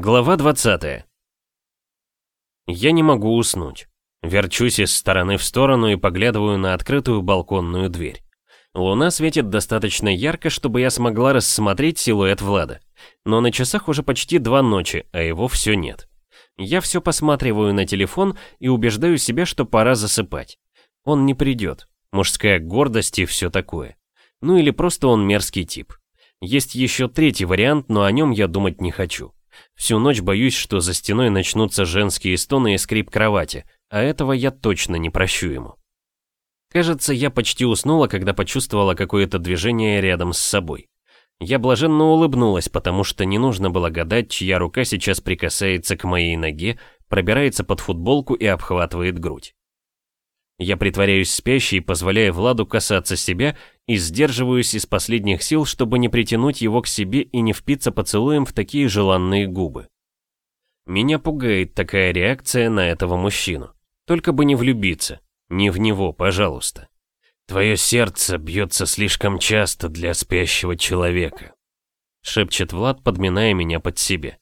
Глава 20. Я не могу уснуть. Верчусь из стороны в сторону и поглядываю на открытую балконную дверь. Луна светит достаточно ярко, чтобы я смогла рассмотреть силуэт Влада. Но на часах уже почти два ночи, а его все нет. Я все посматриваю на телефон и убеждаю себя, что пора засыпать. Он не придет. Мужская гордость и все такое. Ну или просто он мерзкий тип. Есть еще третий вариант, но о нем я думать не хочу. Всю ночь боюсь, что за стеной начнутся женские стоны и скрип кровати, а этого я точно не прощу ему. Кажется, я почти уснула, когда почувствовала какое-то движение рядом с собой. Я блаженно улыбнулась, потому что не нужно было гадать, чья рука сейчас прикасается к моей ноге, пробирается под футболку и обхватывает грудь. Я притворяюсь спящей, позволяя Владу касаться себя и сдерживаюсь из последних сил, чтобы не притянуть его к себе и не впиться поцелуем в такие желанные губы. Меня пугает такая реакция на этого мужчину. Только бы не влюбиться. Не в него, пожалуйста. Твое сердце бьется слишком часто для спящего человека. Шепчет Влад, подминая меня под себе.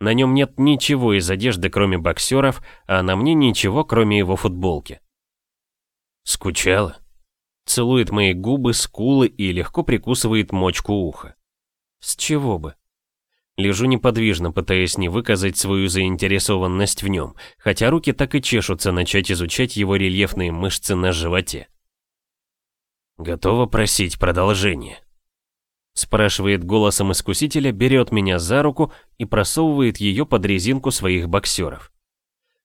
На нем нет ничего из одежды, кроме боксеров, а на мне ничего, кроме его футболки. Скучала? Целует мои губы, скулы и легко прикусывает мочку уха. С чего бы? Лежу неподвижно, пытаясь не выказать свою заинтересованность в нем, хотя руки так и чешутся начать изучать его рельефные мышцы на животе. «Готова просить продолжение?» Спрашивает голосом искусителя, берет меня за руку и просовывает ее под резинку своих боксеров.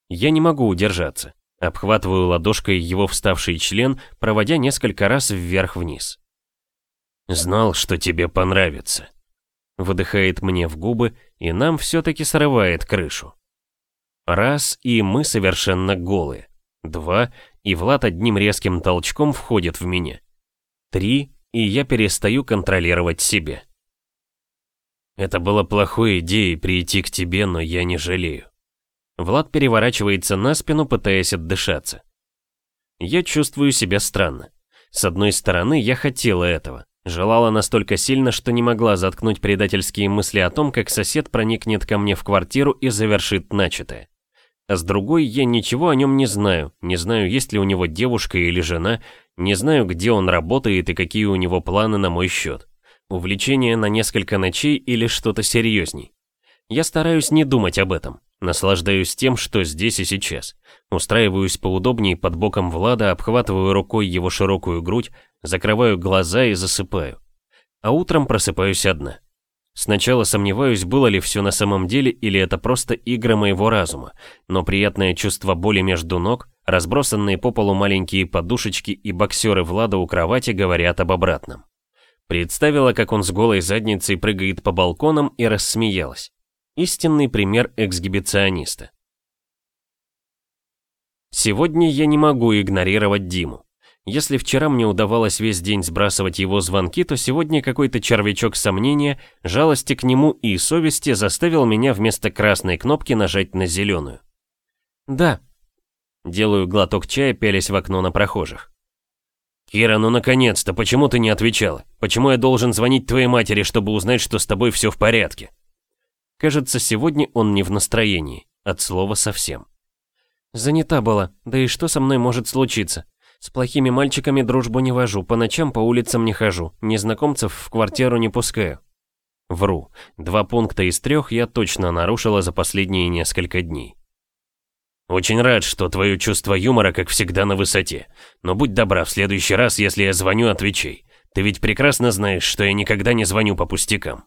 Я не могу удержаться. Обхватываю ладошкой его вставший член, проводя несколько раз вверх-вниз. «Знал, что тебе понравится». Выдыхает мне в губы, и нам все-таки срывает крышу. Раз, и мы совершенно голые. Два, и Влад одним резким толчком входит в меня. Три, и я перестаю контролировать себя. Это было плохой идеей прийти к тебе, но я не жалею. Влад переворачивается на спину, пытаясь отдышаться. Я чувствую себя странно. С одной стороны, я хотела этого. Желала настолько сильно, что не могла заткнуть предательские мысли о том, как сосед проникнет ко мне в квартиру и завершит начатое. А с другой, я ничего о нем не знаю, не знаю, есть ли у него девушка или жена, не знаю, где он работает и какие у него планы на мой счет. Увлечение на несколько ночей или что-то серьезней. Я стараюсь не думать об этом. Наслаждаюсь тем, что здесь и сейчас. Устраиваюсь поудобнее под боком Влада, обхватываю рукой его широкую грудь, закрываю глаза и засыпаю. А утром просыпаюсь одна. Сначала сомневаюсь, было ли все на самом деле или это просто игра моего разума, но приятное чувство боли между ног, разбросанные по полу маленькие подушечки и боксеры Влада у кровати говорят об обратном. Представила, как он с голой задницей прыгает по балконам и рассмеялась. Истинный пример эксгибициониста. Сегодня я не могу игнорировать Диму. Если вчера мне удавалось весь день сбрасывать его звонки, то сегодня какой-то червячок сомнения, жалости к нему и совести заставил меня вместо красной кнопки нажать на зеленую. «Да». Делаю глоток чая, пялясь в окно на прохожих. «Кира, ну наконец-то, почему ты не отвечала? Почему я должен звонить твоей матери, чтобы узнать, что с тобой все в порядке?» Кажется, сегодня он не в настроении, от слова совсем. Занята была, да и что со мной может случиться? С плохими мальчиками дружбу не вожу, по ночам по улицам не хожу, незнакомцев в квартиру не пускаю. Вру. Два пункта из трех я точно нарушила за последние несколько дней. Очень рад, что твое чувство юмора, как всегда, на высоте. Но будь добра, в следующий раз, если я звоню, отвечай. Ты ведь прекрасно знаешь, что я никогда не звоню по пустякам.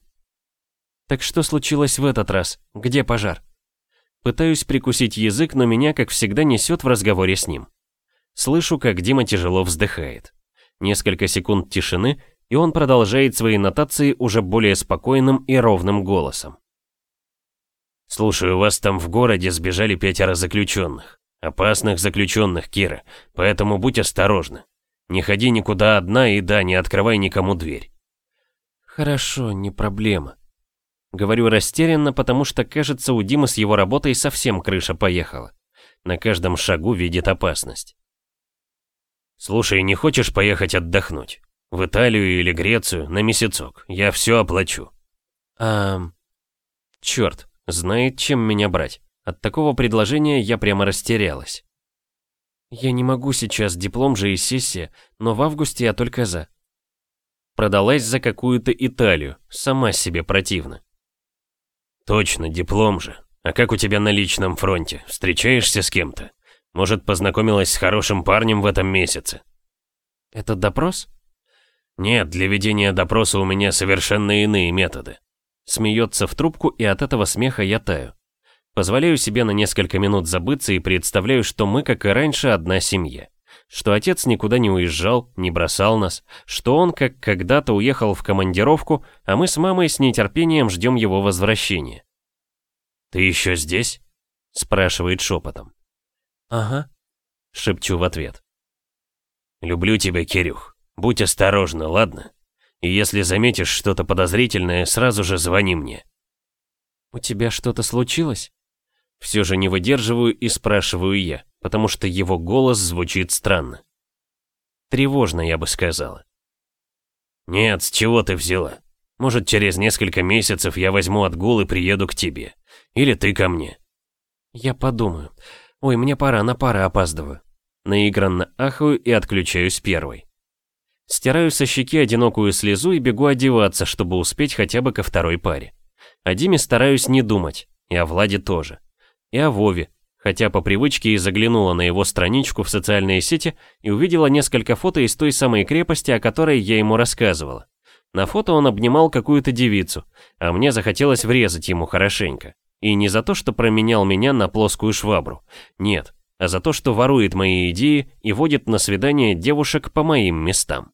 Так что случилось в этот раз? Где пожар? Пытаюсь прикусить язык, но меня, как всегда, несет в разговоре с ним. Слышу, как Дима тяжело вздыхает. Несколько секунд тишины, и он продолжает свои нотации уже более спокойным и ровным голосом. «Слушай, у вас там в городе сбежали пятеро заключенных. Опасных заключенных, Кира, поэтому будь осторожна. Не ходи никуда одна и да, не открывай никому дверь». «Хорошо, не проблема», Говорю растерянно, потому что, кажется, у Димы с его работой совсем крыша поехала. На каждом шагу видит опасность. «Слушай, не хочешь поехать отдохнуть? В Италию или Грецию на месяцок? Я все оплачу». «А... Черт, Знает, чем меня брать. От такого предложения я прямо растерялась. Я не могу сейчас, диплом же и сессия, но в августе я только за. Продалась за какую-то Италию, сама себе противно. Точно, диплом же. А как у тебя на личном фронте? Встречаешься с кем-то? Может, познакомилась с хорошим парнем в этом месяце? Это допрос? Нет, для ведения допроса у меня совершенно иные методы. Смеется в трубку, и от этого смеха я таю. Позволяю себе на несколько минут забыться и представляю, что мы, как и раньше, одна семья. Что отец никуда не уезжал, не бросал нас, что он, как когда-то, уехал в командировку, а мы с мамой с нетерпением ждем его возвращения. «Ты еще здесь?» — спрашивает шепотом. «Ага», — шепчу в ответ. «Люблю тебя, Кирюх. Будь осторожна, ладно? И если заметишь что-то подозрительное, сразу же звони мне». «У тебя что-то случилось?» Все же не выдерживаю и спрашиваю я, потому что его голос звучит странно. Тревожно, я бы сказала. «Нет, с чего ты взяла? Может, через несколько месяцев я возьму отгул и приеду к тебе. Или ты ко мне?» «Я подумаю. Ой, мне пора, на пара опаздываю». Наигранно ахаю и отключаюсь первой. Стираю со щеки одинокую слезу и бегу одеваться, чтобы успеть хотя бы ко второй паре. О Диме стараюсь не думать, и о Владе тоже. И о Вове, хотя по привычке и заглянула на его страничку в социальные сети и увидела несколько фото из той самой крепости, о которой я ему рассказывала. На фото он обнимал какую-то девицу, а мне захотелось врезать ему хорошенько. И не за то, что променял меня на плоскую швабру. Нет, а за то, что ворует мои идеи и водит на свидание девушек по моим местам.